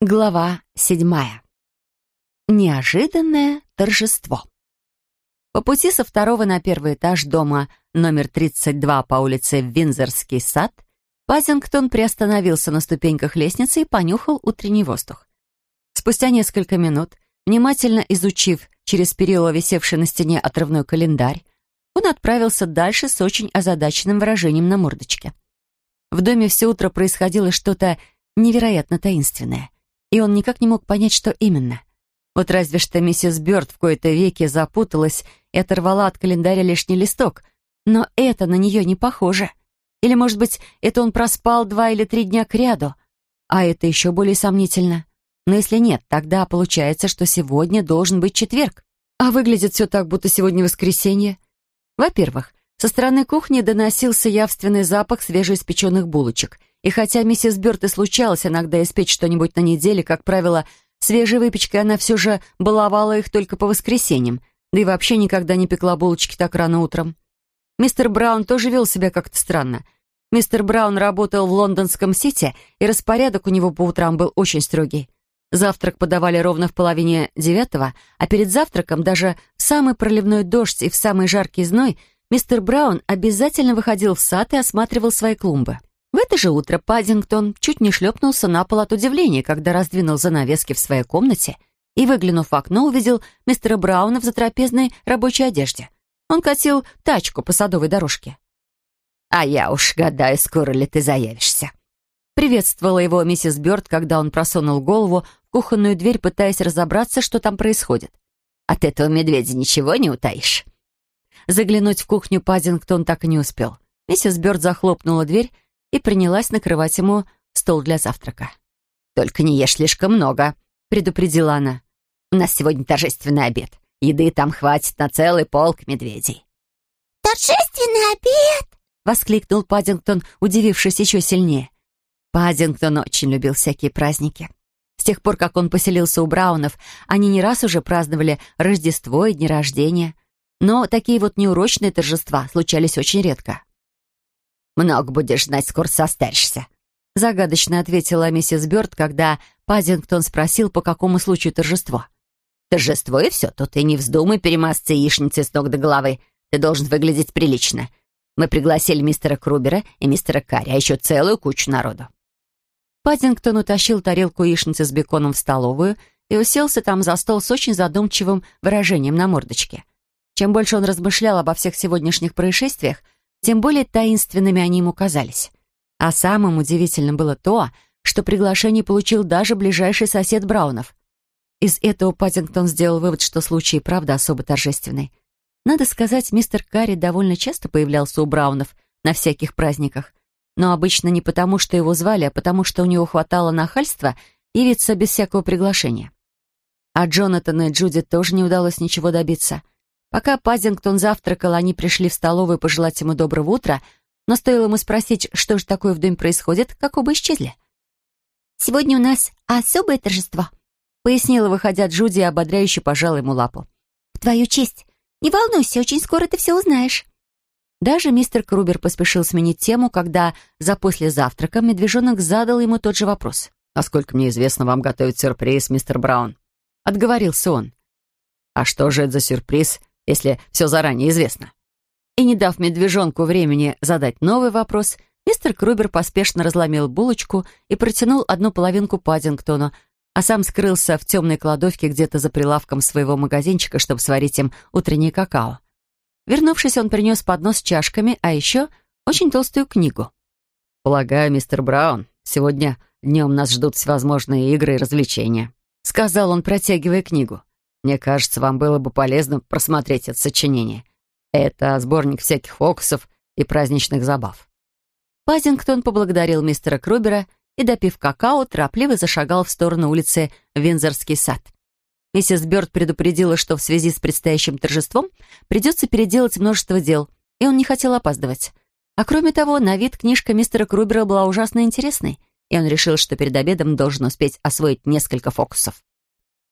Глава седьмая. Неожиданное торжество. По пути со второго на первый этаж дома номер 32 по улице Винзорский сад Пазингтон приостановился на ступеньках лестницы и понюхал утренний воздух. Спустя несколько минут, внимательно изучив через перила висевший на стене отрывной календарь, он отправился дальше с очень озадаченным выражением на мордочке. В доме все утро происходило что-то невероятно таинственное — и он никак не мог понять, что именно. Вот разве что миссис Бёрд в кои-то веки запуталась и оторвала от календаря лишний листок, но это на нее не похоже. Или, может быть, это он проспал два или три дня кряду, а это еще более сомнительно. Но если нет, тогда получается, что сегодня должен быть четверг. А выглядит все так, будто сегодня воскресенье. Во-первых, со стороны кухни доносился явственный запах свежеиспеченных булочек, и хотя миссис Бёрд и случалось иногда испечь что-нибудь на неделе, как правило, свежей выпечкой она все же баловала их только по воскресеньям, да и вообще никогда не пекла булочки так рано утром. Мистер Браун тоже вел себя как-то странно. Мистер Браун работал в лондонском Сити, и распорядок у него по утрам был очень строгий. Завтрак подавали ровно в половине девятого, а перед завтраком даже в самый проливной дождь и в самый жаркий зной мистер Браун обязательно выходил в сад и осматривал свои клумбы. В это же утро Паддингтон чуть не шлепнулся на пол от удивления, когда раздвинул занавески в своей комнате и, выглянув в окно, увидел мистера Брауна в затрапезной рабочей одежде. Он катил тачку по садовой дорожке. «А я уж гадаю, скоро ли ты заявишься», приветствовала его миссис Бёрд, когда он просунул голову в кухонную дверь, пытаясь разобраться, что там происходит. «От этого медведя ничего не утаишь?» Заглянуть в кухню Паддингтон так и не успел. Миссис Бёрд захлопнула дверь и принялась накрывать ему стол для завтрака. «Только не ешь слишком много», — предупредила она. «У нас сегодня торжественный обед. Еды там хватит на целый полк медведей». «Торжественный обед!» — воскликнул Паддингтон, удивившись еще сильнее. Паддингтон очень любил всякие праздники. С тех пор, как он поселился у Браунов, они не раз уже праздновали Рождество и дни рождения. Но такие вот неурочные торжества случались очень редко. «Много будешь знать, скоро состаришься», — загадочно ответила миссис Бёрд, когда Пазингтон спросил, по какому случаю торжество. «Торжество и все, тут и не вздумай перемазаться яичницей с ног до головы. Ты должен выглядеть прилично. Мы пригласили мистера Крубера и мистера Карри, а еще целую кучу народу». Паттингтон утащил тарелку яичницы с беконом в столовую и уселся там за стол с очень задумчивым выражением на мордочке. Чем больше он размышлял обо всех сегодняшних происшествиях, тем более таинственными они ему казались. А самым удивительным было то, что приглашение получил даже ближайший сосед Браунов. Из этого Паттингтон сделал вывод, что случай правда особо торжественный. Надо сказать, мистер Карри довольно часто появлялся у Браунов на всяких праздниках, но обычно не потому, что его звали, а потому, что у него хватало нахальства явиться без всякого приглашения. А Джонатану и Джуди тоже не удалось ничего добиться — Пока Пазингтон завтракал, они пришли в столовую пожелать ему доброго утра, но стоило ему спросить, что же такое в доме происходит, как оба исчезли. «Сегодня у нас особое торжество», — пояснила, выходя Джуди, и ободряюще пожала ему лапу. «В твою честь. Не волнуйся, очень скоро ты все узнаешь». Даже мистер Крубер поспешил сменить тему, когда за после завтрака медвежонок задал ему тот же вопрос. «Насколько мне известно, вам готовит сюрприз, мистер Браун?» Отговорился он. «А что же это за сюрприз, если все заранее известно. И не дав медвежонку времени задать новый вопрос, мистер Крубер поспешно разломил булочку и протянул одну половинку Паддингтону, а сам скрылся в темной кладовке где-то за прилавком своего магазинчика, чтобы сварить им утреннее какао. Вернувшись, он принес поднос с чашками, а еще очень толстую книгу. «Полагаю, мистер Браун, сегодня днем нас ждут всевозможные игры и развлечения», — сказал он, протягивая книгу. Мне кажется, вам было бы полезно просмотреть это сочинение. Это сборник всяких фокусов и праздничных забав». Пазингтон поблагодарил мистера Крубера и, допив какао, торопливо зашагал в сторону улицы Винзорский сад. Миссис Бёрд предупредила, что в связи с предстоящим торжеством придется переделать множество дел, и он не хотел опаздывать. А кроме того, на вид книжка мистера Крубера была ужасно интересной, и он решил, что перед обедом должен успеть освоить несколько фокусов.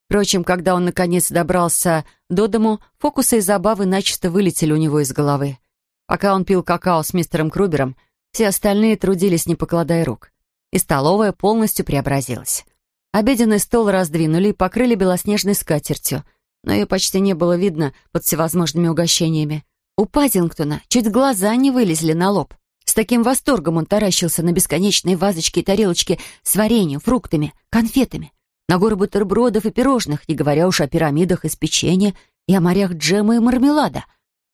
Впрочем, когда он наконец добрался до дому, фокусы и забавы начисто вылетели у него из головы. Пока он пил какао с мистером Крубером, все остальные трудились, не покладая рук. И столовая полностью преобразилась. Обеденный стол раздвинули и покрыли белоснежной скатертью, но ее почти не было видно под всевозможными угощениями. У Паддингтона чуть глаза не вылезли на лоб. С таким восторгом он таращился на бесконечные вазочки и тарелочки с вареньем, фруктами, конфетами, на горы бутербродов и пирожных, не говоря уж о пирамидах из печенья и о морях джема и мармелада.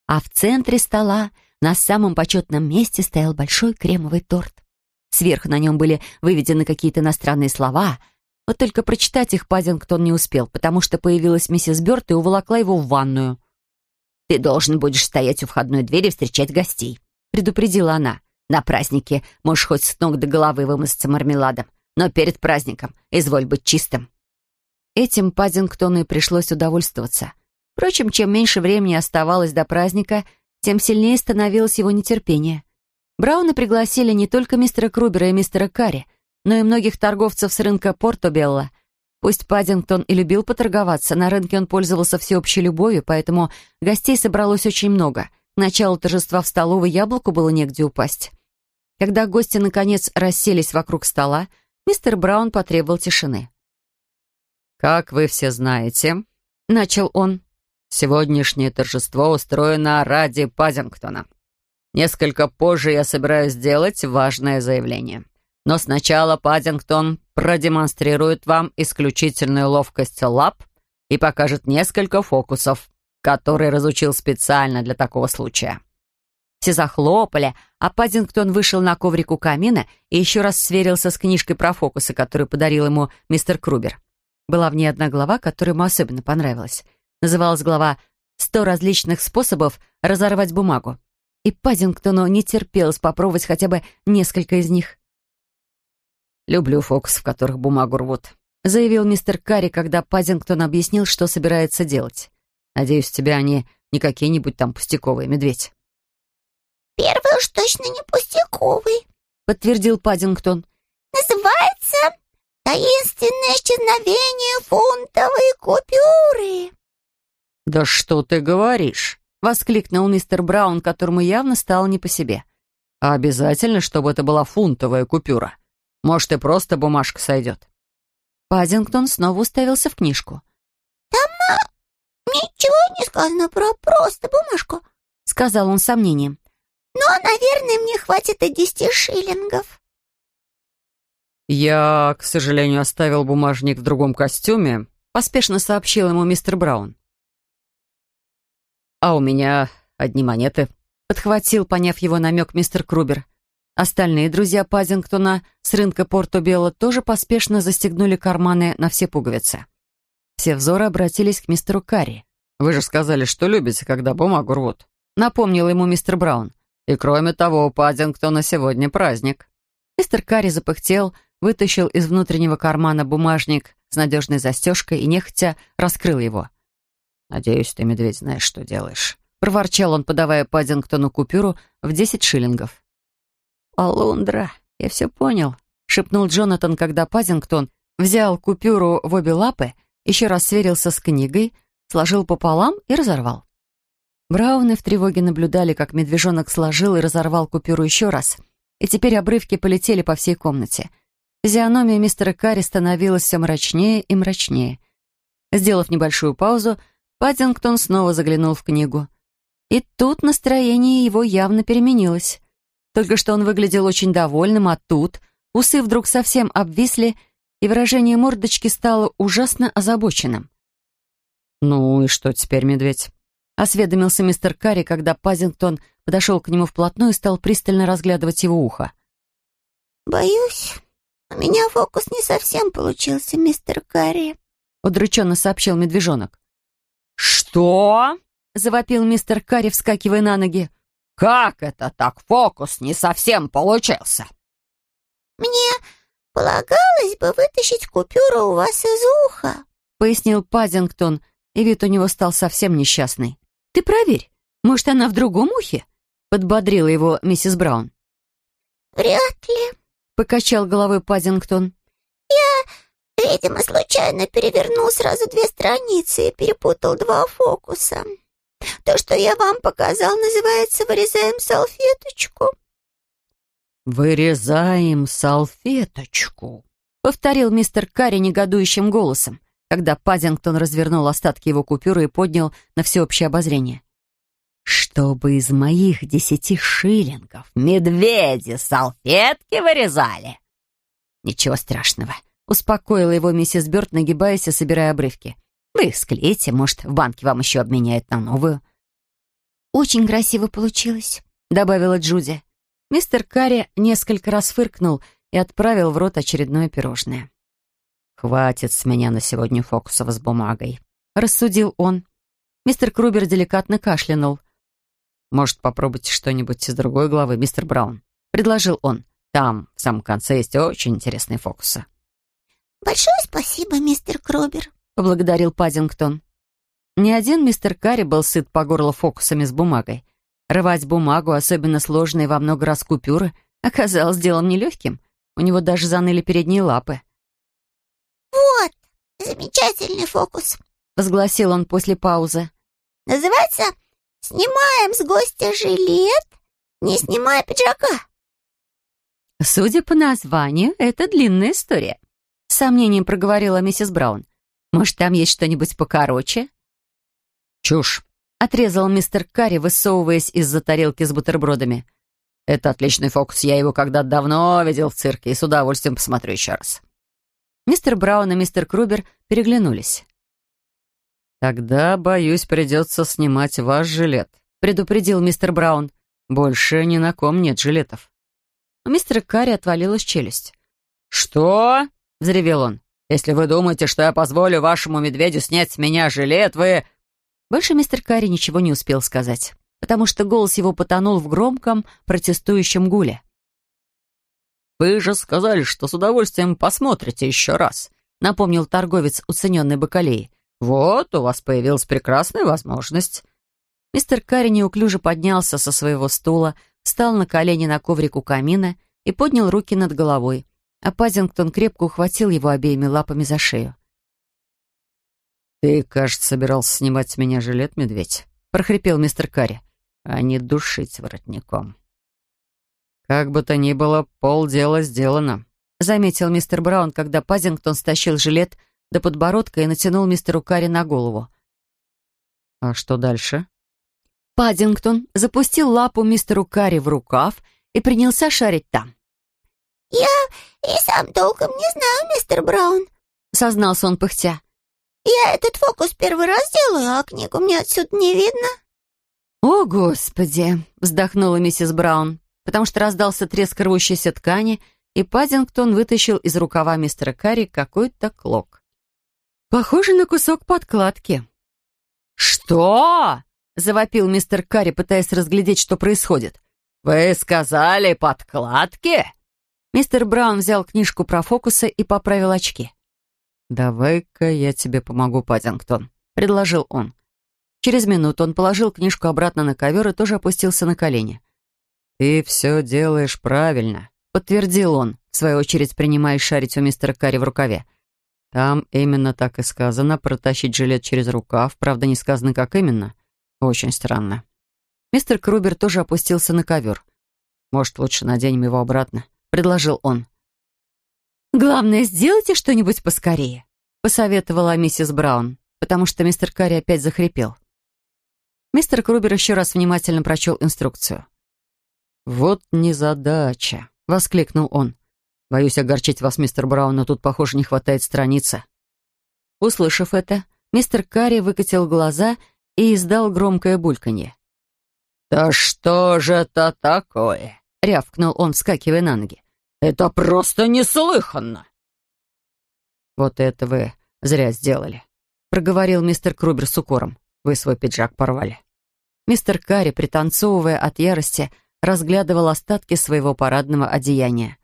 А в центре стола на самом почетном месте стоял большой кремовый торт. Сверху на нем были выведены какие-то иностранные слова — вот только прочитать их Паддингтон не успел, потому что появилась миссис Бёрд и уволокла его в ванную. «Ты должен будешь стоять у входной двери и встречать гостей», — предупредила она. «На празднике можешь хоть с ног до головы вымазаться мармеладом, но перед праздником изволь быть чистым». Этим Паддингтону и пришлось удовольствоваться. Впрочем, чем меньше времени оставалось до праздника, тем сильнее становилось его нетерпение. Брауна пригласили не только мистера Крубера и мистера Карри, но и многих торговцев с рынка Порто-Белла. Пусть Паддингтон и любил поторговаться, на рынке он пользовался всеобщей любовью, поэтому гостей собралось очень много. К началу торжества в столовой яблоку было негде упасть. Когда гости, наконец, расселись вокруг стола, мистер Браун потребовал тишины. «Как вы все знаете», — начал он, — «сегодняшнее торжество устроено ради Паддингтона. Несколько позже я собираюсь сделать важное заявление. Но сначала Паддингтон продемонстрирует вам исключительную ловкость лап и покажет несколько фокусов, которые разучил специально для такого случая. Все захлопали, а Паддингтон вышел на коврик у камина и еще раз сверился с книжкой про фокусы, которую подарил ему мистер Крубер. Была в ней одна глава, которая ему особенно понравилась. Называлась глава «Сто различных способов разорвать бумагу». И Паддингтону не терпелось попробовать хотя бы несколько из них. «Люблю фокус, в которых бумагу рвут», — заявил мистер Карри, когда Пазингтон объяснил, что собирается делать. «Надеюсь, тебя они не какие-нибудь там пустяковые, медведь». «Первый уж точно не пустяковый», — подтвердил Паддингтон. «Называется «Таинственное исчезновение фунтовой купюры». «Да что ты говоришь?» — воскликнул мистер Браун, которому явно стало не по себе. «А обязательно, чтобы это была фунтовая купюра?» Может, и просто бумажка сойдет». Паддингтон снова уставился в книжку. «Там а, ничего не сказано про просто бумажку», — сказал он с сомнением. «Но, наверное, мне хватит и десяти шиллингов». «Я, к сожалению, оставил бумажник в другом костюме», — поспешно сообщил ему мистер Браун. «А у меня одни монеты», — подхватил, поняв его намек мистер Крубер. Остальные друзья Пазингтона с рынка Порто-Бело тоже поспешно застегнули карманы на все пуговицы. Все взоры обратились к мистеру Карри. «Вы же сказали, что любите, когда бумагу рвут», — напомнил ему мистер Браун. «И кроме того, у Паддингтона сегодня праздник». Мистер Карри запыхтел, вытащил из внутреннего кармана бумажник с надежной застежкой и нехотя раскрыл его. «Надеюсь, ты, медведь, знаешь, что делаешь», — проворчал он, подавая Паддингтону купюру в десять шиллингов. «Полундра, я все понял», — шепнул Джонатан, когда Пазингтон взял купюру в обе лапы, еще раз сверился с книгой, сложил пополам и разорвал. Брауны в тревоге наблюдали, как медвежонок сложил и разорвал купюру еще раз, и теперь обрывки полетели по всей комнате. Физиономия мистера Карри становилась все мрачнее и мрачнее. Сделав небольшую паузу, Паддингтон снова заглянул в книгу. И тут настроение его явно переменилось. Только что он выглядел очень довольным, а тут усы вдруг совсем обвисли, и выражение мордочки стало ужасно озабоченным. «Ну и что теперь, медведь?» — осведомился мистер Карри, когда Пазингтон подошел к нему вплотную и стал пристально разглядывать его ухо. «Боюсь, у меня фокус не совсем получился, мистер Карри», — удрученно сообщил медвежонок. «Что?» — завопил мистер Карри, вскакивая на ноги. «Как это так фокус не совсем получился?» «Мне полагалось бы вытащить купюру у вас из уха», — пояснил Паддингтон, и вид у него стал совсем несчастный. «Ты проверь, может, она в другом ухе?» — подбодрила его миссис Браун. «Вряд ли», — покачал головой Паддингтон. «Я, видимо, случайно перевернул сразу две страницы и перепутал два фокуса. То, что я вам показал, называется «Вырезаем салфеточку». «Вырезаем салфеточку», — повторил мистер Карри негодующим голосом, когда Паддингтон развернул остатки его купюры и поднял на всеобщее обозрение. «Чтобы из моих десяти шиллингов медведи салфетки вырезали!» «Ничего страшного», — успокоила его миссис Бёрд, нагибаясь и собирая обрывки. «Вы их склеите, может, в банке вам еще обменяют на новую». «Очень красиво получилось», — добавила Джуди. Мистер Карри несколько раз фыркнул и отправил в рот очередное пирожное. «Хватит с меня на сегодня фокусов с бумагой», — рассудил он. Мистер Крубер деликатно кашлянул. «Может, попробуйте что-нибудь из другой главы, мистер Браун?» — предложил он. «Там, в самом конце, есть очень интересные фокусы». «Большое спасибо, мистер Крубер», — поблагодарил Паддингтон. Ни один мистер Карри был сыт по горло фокусами с бумагой. Рвать бумагу, особенно сложные во много раз купюры, оказалось делом нелегким. У него даже заныли передние лапы. «Вот, замечательный фокус», — возгласил он после паузы. «Называется «Снимаем с гостя жилет, не снимая пиджака». «Судя по названию, это длинная история», — с сомнением проговорила миссис Браун. «Может, там есть что-нибудь покороче?» «Чушь», — отрезал мистер Карри, высовываясь из-за тарелки с бутербродами. «Это отличный фокус. Я его когда-то давно видел в цирке и с удовольствием посмотрю еще раз». Мистер Браун и мистер Крубер переглянулись. «Тогда, боюсь, придется снимать ваш жилет», — предупредил мистер Браун. «Больше ни на ком нет жилетов». У мистера Карри отвалилась челюсть. «Что?» — взревел он. «Если вы думаете, что я позволю вашему медведю снять с меня жилет, вы...» Больше мистер Карри ничего не успел сказать, потому что голос его потонул в громком протестующем гуле. «Вы же сказали, что с удовольствием посмотрите еще раз», напомнил торговец уцененной бакалеи. «Вот, у вас появилась прекрасная возможность». Мистер Карри неуклюже поднялся со своего стула, встал на колени на коврик у камина и поднял руки над головой, а Пазингтон крепко ухватил его обеими лапами за шею. «Ты, кажется, собирался снимать с меня жилет, медведь», — прохрипел мистер Карри, — «а не душить воротником». «Как бы то ни было, полдела сделано», — заметил мистер Браун, когда Пазингтон стащил жилет до подбородка и натянул мистеру Карри на голову. «А что дальше?» Паддингтон запустил лапу мистеру Карри в рукав и принялся шарить там. «Я и сам толком не знаю, мистер Браун», — сознался он пыхтя. Я этот фокус первый раз делаю, а книгу мне отсюда не видно». «О, Господи!» — вздохнула миссис Браун, потому что раздался треск рвущейся ткани, и Паддингтон вытащил из рукава мистера Карри какой-то клок. «Похоже на кусок подкладки». «Что?» — завопил мистер Карри, пытаясь разглядеть, что происходит. «Вы сказали подкладки?» Мистер Браун взял книжку про фокусы и поправил очки. «Давай-ка я тебе помогу, Паддингтон», — предложил он. Через минуту он положил книжку обратно на ковер и тоже опустился на колени. «Ты все делаешь правильно», — подтвердил он, в свою очередь принимая шарить у мистера Карри в рукаве. «Там именно так и сказано, протащить жилет через рукав, правда, не сказано, как именно. Очень странно». Мистер Крубер тоже опустился на ковер. «Может, лучше наденем его обратно?» — предложил он. «Главное, сделайте что-нибудь поскорее», — посоветовала миссис Браун, потому что мистер Карри опять захрипел. Мистер Крубер еще раз внимательно прочел инструкцию. «Вот незадача», — воскликнул он. «Боюсь огорчить вас, мистер Браун, но тут, похоже, не хватает страницы». Услышав это, мистер Карри выкатил глаза и издал громкое бульканье. «Да что же это такое?» — рявкнул он, вскакивая на ноги. Это просто неслыханно!» «Вот это вы зря сделали», — проговорил мистер Крубер с укором. «Вы свой пиджак порвали». Мистер Карри, пританцовывая от ярости, разглядывал остатки своего парадного одеяния.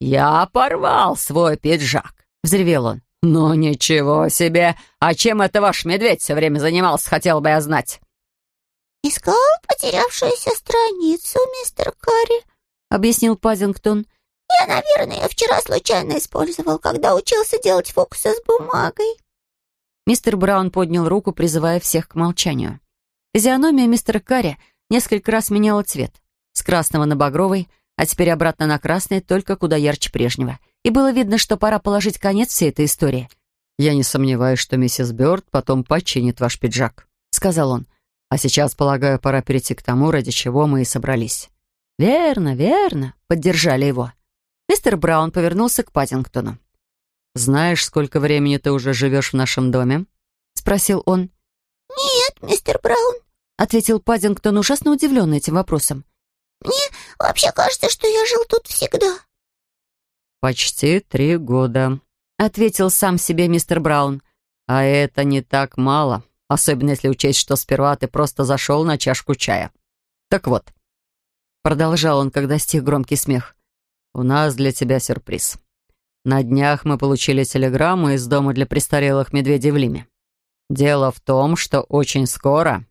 «Я порвал свой пиджак», — взревел он. «Ну ничего себе! А чем это ваш медведь все время занимался, хотел бы я знать?» «Искал потерявшуюся страницу, мистер Карри», — объяснил Пазингтон. Я, наверное, ее вчера случайно использовал, когда учился делать фокусы с бумагой». Мистер Браун поднял руку, призывая всех к молчанию. Физиономия мистера Карри несколько раз меняла цвет. С красного на багровый, а теперь обратно на красный, только куда ярче прежнего. и было видно, что пора положить конец всей этой истории. «Я не сомневаюсь, что миссис Бёрд потом починит ваш пиджак», — сказал он. «А сейчас, полагаю, пора перейти к тому, ради чего мы и собрались». «Верно, верно», — поддержали его. Мистер Браун повернулся к Паддингтону. «Знаешь, сколько времени ты уже живешь в нашем доме?» — спросил он. «Нет, мистер Браун», — ответил Паддингтон, ужасно удивленный этим вопросом. «Мне вообще кажется, что я жил тут всегда». «Почти три года», — ответил сам себе мистер Браун. «А это не так мало, особенно если учесть, что сперва ты просто зашел на чашку чая. Так вот», — продолжал он, когда стих громкий смех, «у нас для тебя сюрприз. На днях мы получили телеграмму из дома для престарелых медведей в Лиме. Дело в том, что очень скоро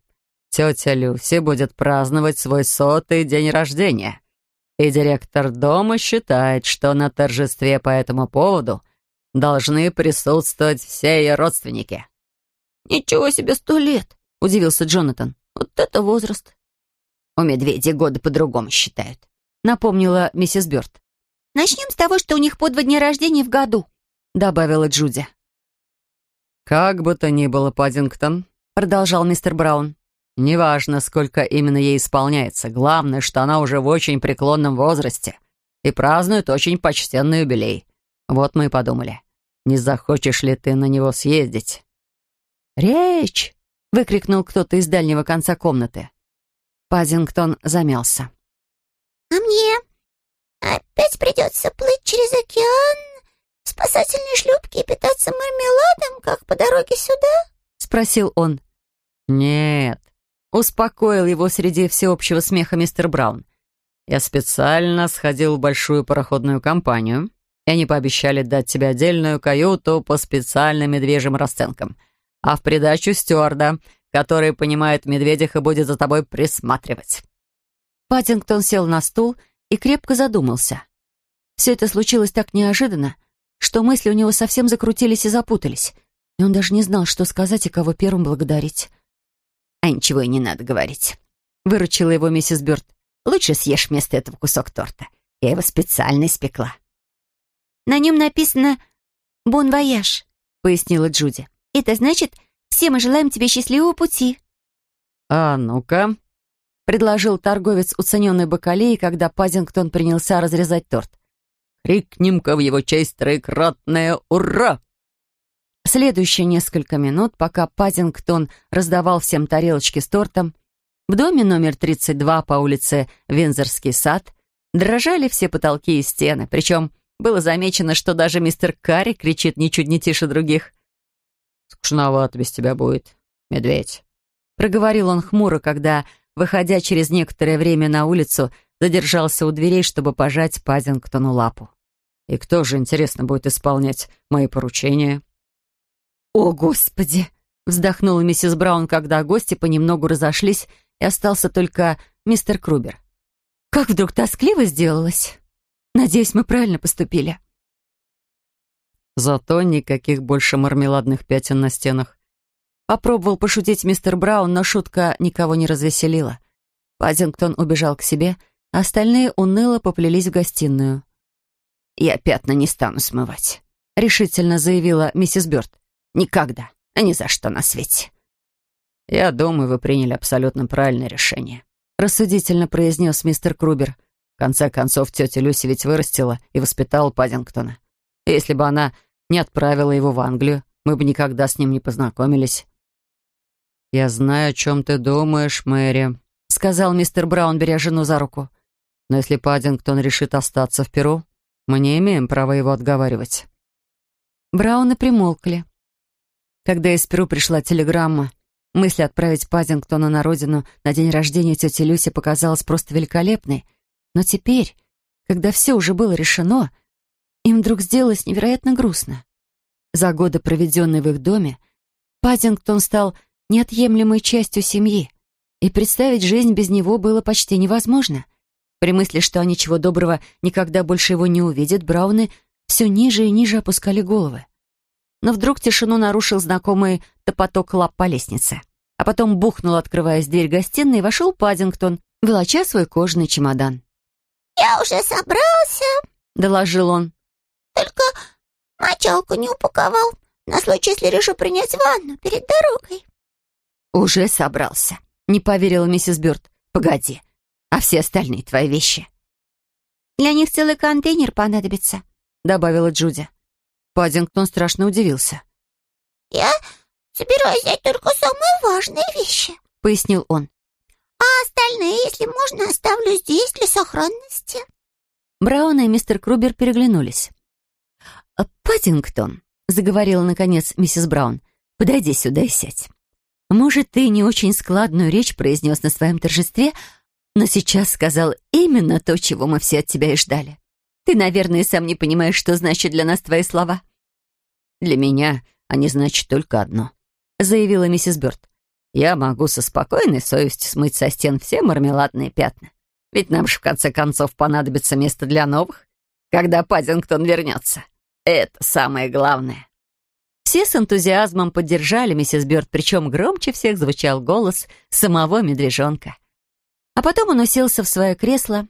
тетя Люси будет праздновать свой сотый день рождения, и директор дома считает, что на торжестве по этому поводу должны присутствовать все ее родственники». «Ничего себе, сто лет!» — удивился Джонатан. «Вот это возраст!» «У медведей годы по-другому считают», — напомнила миссис Бёрд. «Начнем с того, что у них по два дня рождения в году», — добавила Джуди. «Как бы то ни было, Паддингтон», — продолжал мистер Браун, «неважно, сколько именно ей исполняется, главное, что она уже в очень преклонном возрасте и празднует очень почтенный юбилей. Вот мы и подумали, не захочешь ли ты на него съездить?» «Речь!» — выкрикнул кто-то из дальнего конца комнаты. Паддингтон замялся. «А мне опять придется плыть через океан спасательной шлюпке и питаться мармеладом, как по дороге сюда?» — спросил он. «Нет», — успокоил его среди всеобщего смеха мистер Браун. «Я специально сходил в большую пароходную компанию, и они пообещали дать тебе отдельную каюту по специальным медвежьим расценкам, а в придачу стюарда, который понимает медведях и будет за тобой присматривать». Паттингтон сел на стул и крепко задумался. Все это случилось так неожиданно, что мысли у него совсем закрутились и запутались, и он даже не знал, что сказать и кого первым благодарить. «А ничего и не надо говорить», — выручила его миссис Бёрд. «Лучше съешь вместо этого кусок торта. Я его специально испекла». «На нем написано «Бон вояж», — пояснила Джуди. «Это значит, все мы желаем тебе счастливого пути». «А ну-ка», — предложил торговец уцененной бакалеи, когда Пазингтон принялся разрезать торт. Крикнем-ка в его честь троекратное «Ура!» Следующие несколько минут, пока Пазингтон раздавал всем тарелочки с тортом, в доме номер 32 по улице Вензорский сад дрожали все потолки и стены, причем было замечено, что даже мистер Карри кричит ничуть не тише других. «Скучновато без тебя будет, медведь», — проговорил он хмуро, когда, выходя через некоторое время на улицу, задержался у дверей, чтобы пожать Пазингтону лапу. И кто же, интересно, будет исполнять мои поручения?» «О, Господи!» — вздохнула миссис Браун, когда гости понемногу разошлись, и остался только мистер Крубер. «Как вдруг тоскливо сделалось? Надеюсь, мы правильно поступили». «Зато никаких больше мармеладных пятен на стенах». Попробовал пошутить мистер Браун, но шутка никого не развеселила. Паддингтон убежал к себе, а остальные уныло поплелись в гостиную. «Я пятна не стану смывать», — решительно заявила миссис Бёрд. «Никогда, а ни за что на свете». «Я думаю, вы приняли абсолютно правильное решение», — рассудительно произнес мистер Крубер. «В конце концов, тетя Люси ведь вырастила и воспитала Паддингтона. Если бы она не отправила его в Англию, мы бы никогда с ним не познакомились». «Я знаю, о чем ты думаешь, Мэри», — сказал мистер Браун, беря жену за руку. «Но если Паддингтон решит остаться в Перу, мы не имеем права его отговаривать». Брауны примолкли. Когда из Перу пришла телеграмма, мысль отправить Паддингтона на родину на день рождения тети Люси показалась просто великолепной. Но теперь, когда все уже было решено, им вдруг сделалось невероятно грустно. За годы, проведенные в их доме, Паддингтон стал неотъемлемой частью семьи, и представить жизнь без него было почти невозможно — при мысли, что они чего доброго никогда больше его не увидят, Брауны все ниже и ниже опускали головы. Но вдруг тишину нарушил знакомый топоток лап по лестнице. А потом бухнул, открываясь дверь гостиной, и вошел Паддингтон, волоча свой кожаный чемодан. «Я уже собрался», — доложил он. только мочалку не упаковал, на случай, если решу принять ванну перед дорогой». «Уже собрался», — не поверила миссис Бёрд. «Погоди, а все остальные твои вещи?» «Для них целый контейнер понадобится», — добавила Джуди. Паддингтон страшно удивился. «Я собираюсь взять только самые важные вещи», — пояснил он. «А остальные, если можно, оставлю здесь для сохранности». Браун и мистер Крубер переглянулись. «Паддингтон», — заговорила, наконец, миссис Браун, — «подойди сюда и сядь. Может, ты не очень складную речь произнес на своем торжестве, но сейчас сказал именно то, чего мы все от тебя и ждали. Ты, наверное, сам не понимаешь, что значит для нас твои слова». «Для меня они значат только одно», — заявила миссис Бёрд. «Я могу со спокойной совестью смыть со стен все мармеладные пятна. Ведь нам же в конце концов понадобится место для новых, когда Паддингтон вернется. Это самое главное». Все с энтузиазмом поддержали миссис Бёрд, причем громче всех звучал голос самого медвежонка. А потом он уселся в свое кресло,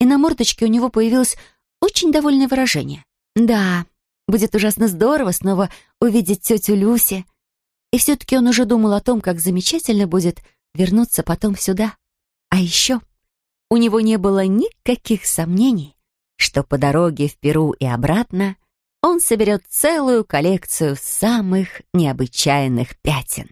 и на мордочке у него появилось очень довольное выражение. «Да, будет ужасно здорово снова увидеть тетю Люси». И все-таки он уже думал о том, как замечательно будет вернуться потом сюда. А еще у него не было никаких сомнений, что по дороге в Перу и обратно он соберет целую коллекцию самых необычайных пятен.